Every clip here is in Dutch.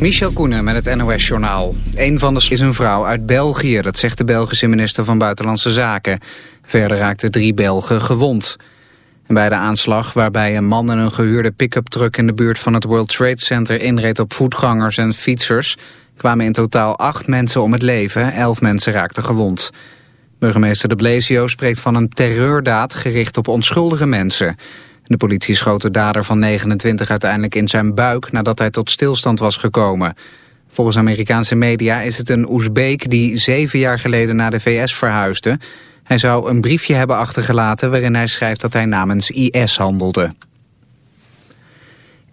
Michel Koenen met het NOS-journaal. Een van de is een vrouw uit België, dat zegt de Belgische minister van Buitenlandse Zaken. Verder raakten drie Belgen gewond. Bij de aanslag, waarbij een man en een gehuurde pick-up truck... in de buurt van het World Trade Center inreed op voetgangers en fietsers... kwamen in totaal acht mensen om het leven, elf mensen raakten gewond. Burgemeester de Blasio spreekt van een terreurdaad gericht op onschuldige mensen... De politie schoot de dader van 29 uiteindelijk in zijn buik nadat hij tot stilstand was gekomen. Volgens Amerikaanse media is het een Oezbeek die zeven jaar geleden naar de VS verhuisde. Hij zou een briefje hebben achtergelaten waarin hij schrijft dat hij namens IS handelde.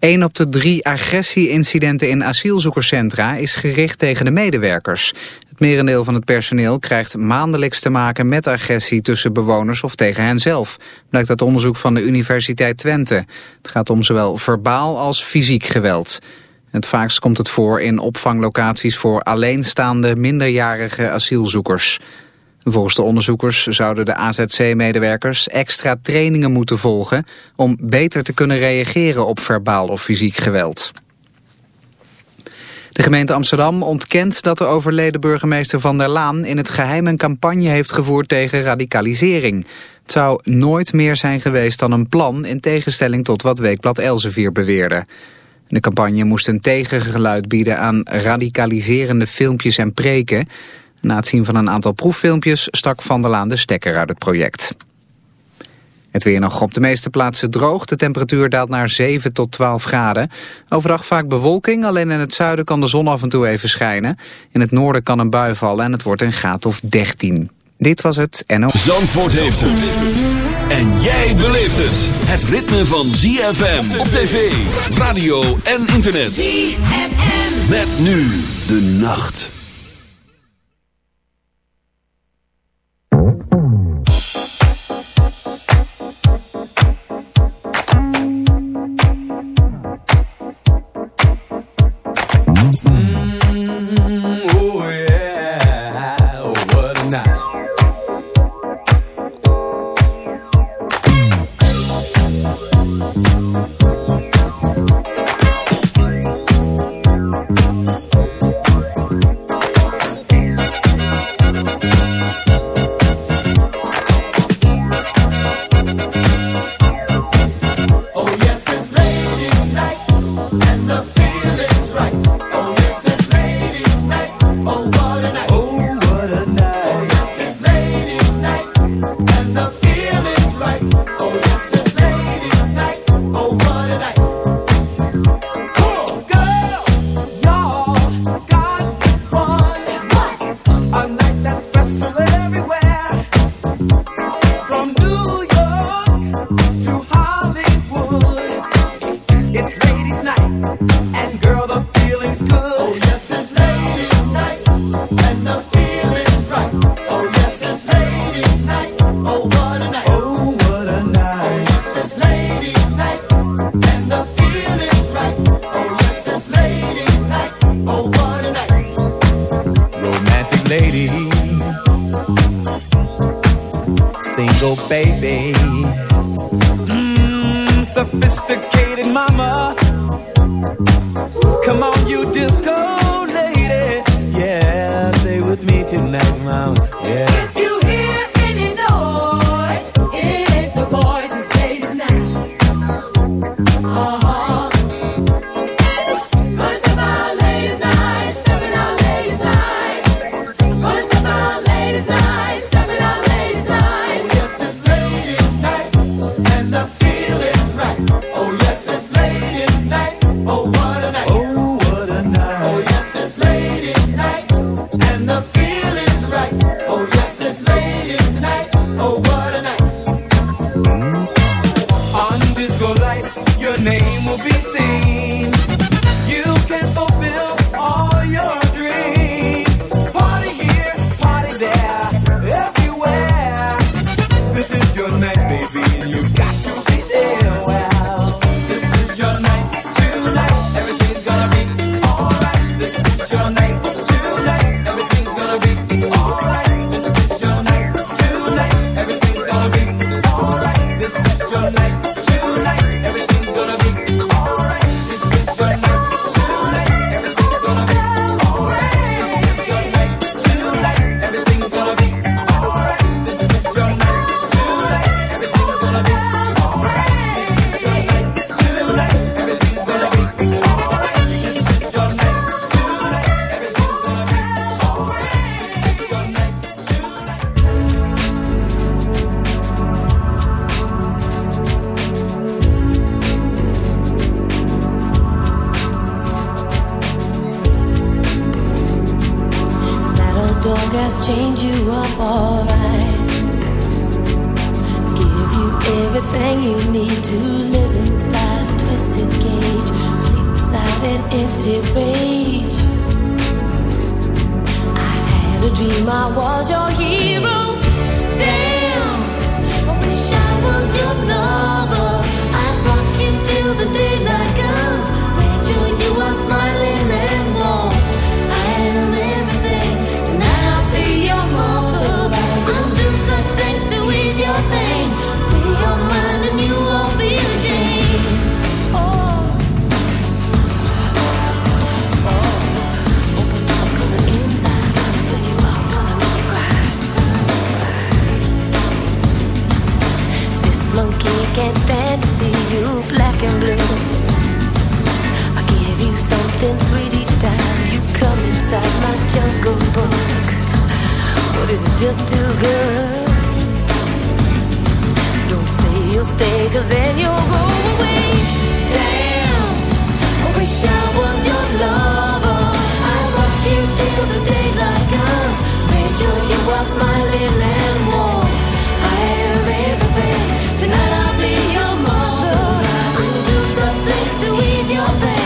Een op de drie agressie-incidenten in asielzoekerscentra is gericht tegen de medewerkers. Het merendeel van het personeel krijgt maandelijks te maken met agressie tussen bewoners of tegen hen zelf, blijkt uit onderzoek van de Universiteit Twente. Het gaat om zowel verbaal als fysiek geweld. Het vaakst komt het voor in opvanglocaties voor alleenstaande minderjarige asielzoekers. Volgens de onderzoekers zouden de AZC-medewerkers extra trainingen moeten volgen om beter te kunnen reageren op verbaal of fysiek geweld. De gemeente Amsterdam ontkent dat de overleden burgemeester Van der Laan in het geheim een campagne heeft gevoerd tegen radicalisering. Het zou nooit meer zijn geweest dan een plan in tegenstelling tot wat Weekblad Elsevier beweerde. De campagne moest een tegengeluid bieden aan radicaliserende filmpjes en preken. Na het zien van een aantal proeffilmpjes stak Van der Laan de stekker uit het project. Het weer nog op de meeste plaatsen droog. De temperatuur daalt naar 7 tot 12 graden. Overdag vaak bewolking, alleen in het zuiden kan de zon af en toe even schijnen. In het noorden kan een bui vallen en het wordt een graad of 13. Dit was het NO. Zandvoort heeft het. En jij beleeft het. Het ritme van ZFM op tv, radio en internet. ZFM. Met nu de nacht. now. you need to live inside a twisted cage, sleep inside an empty rage. I had a dream I was your hero. Jungle Book, but is it just too good? Don't say you'll stay, cause then you'll go away. Damn, I wish I was your lover. I'd rock you till the daylight comes. Made sure you are smiling and warm. I have everything. Tonight I'll be your mother. I'll do such things to ease your pain.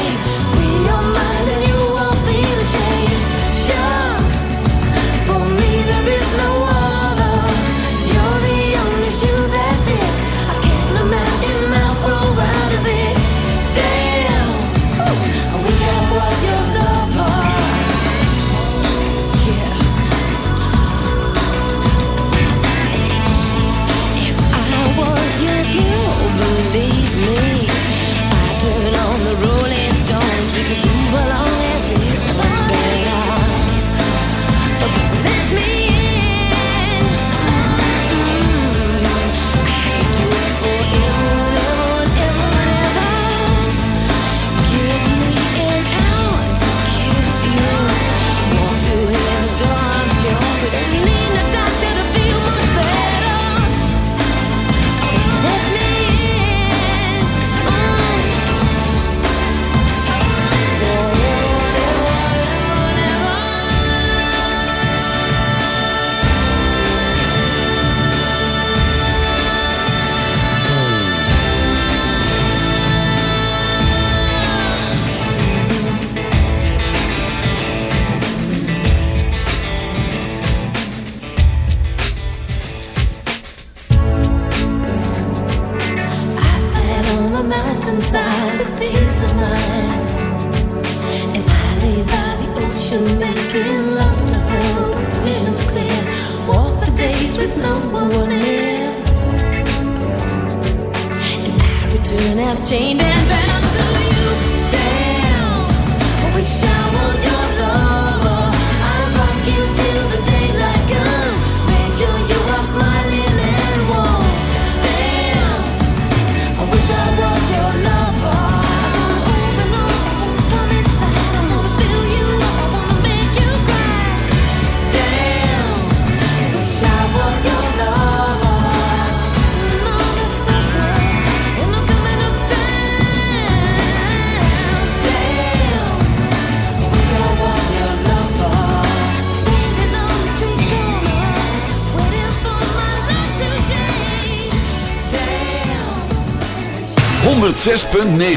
106.9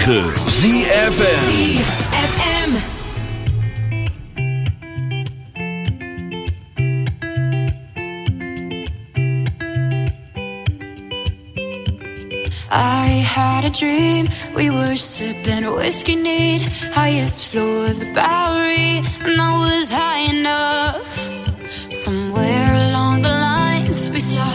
I had a dream, we were sipping whiskey neat. Highest floor of the Bowery, and I was high enough. Somewhere along the lines, we saw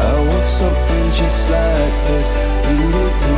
I want something just like this.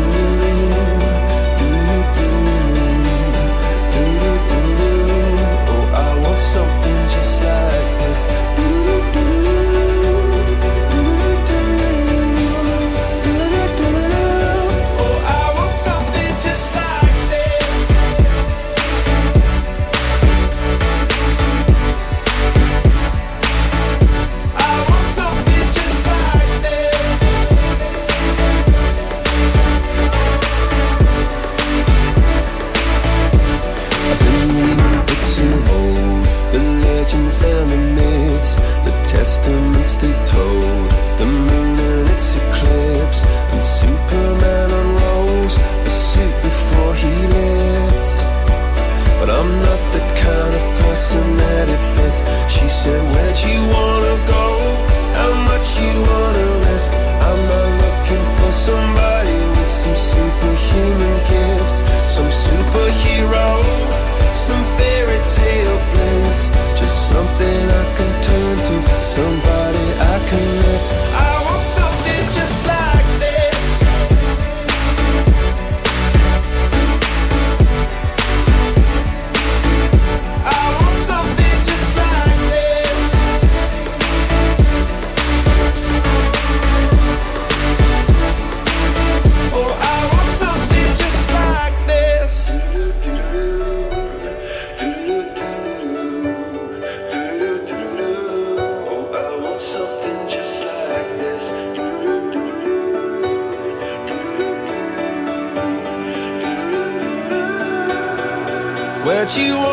She you want.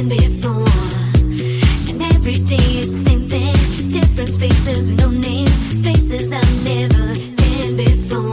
before. And every day it's the same thing. Different faces, no names, Faces I've never been before.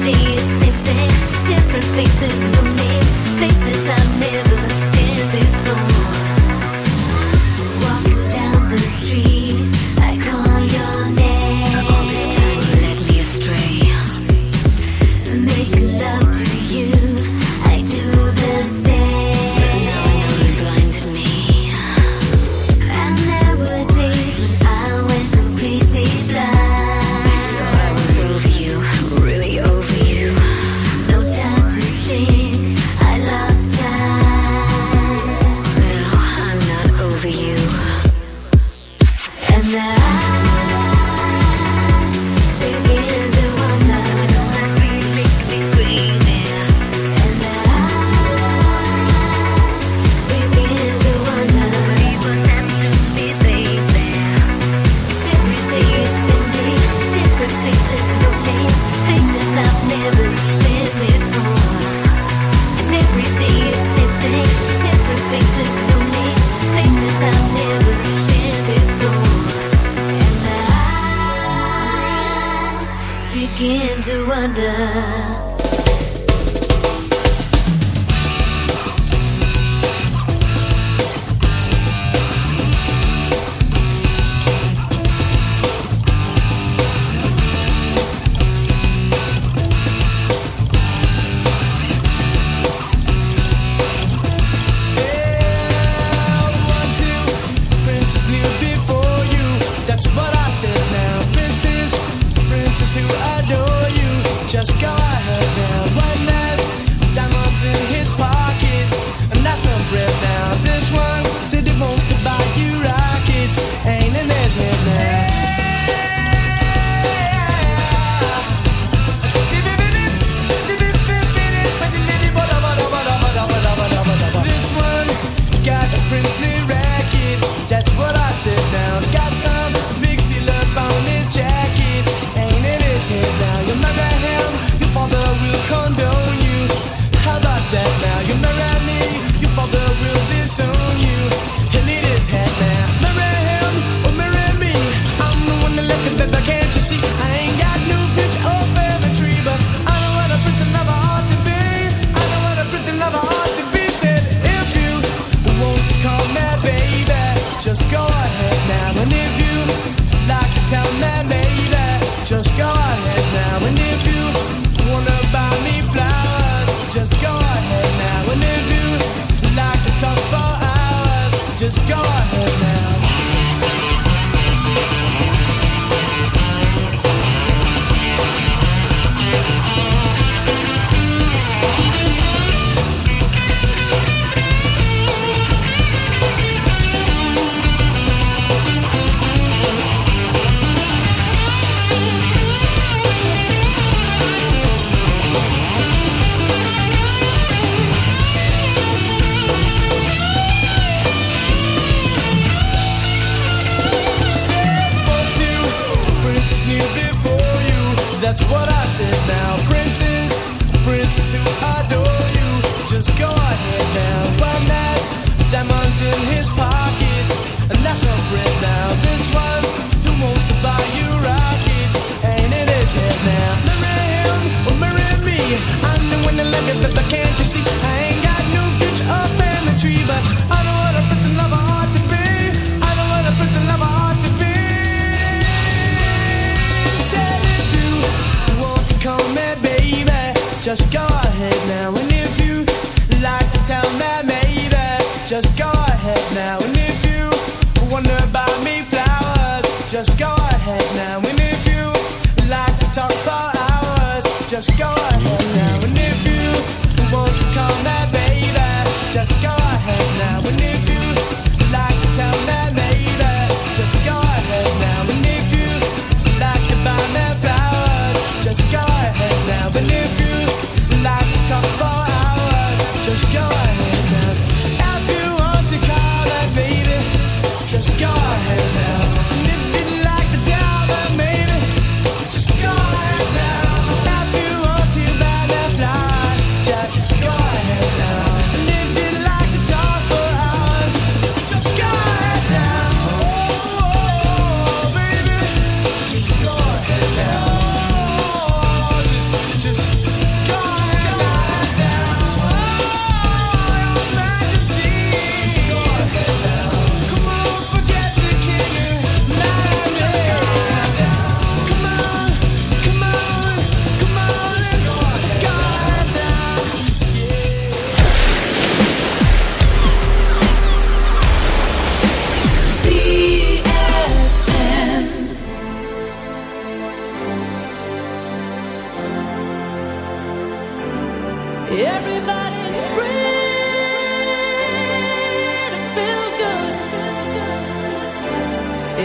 day is same thing, different faces.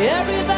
Everybody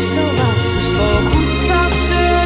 zo was is voorgoed achter de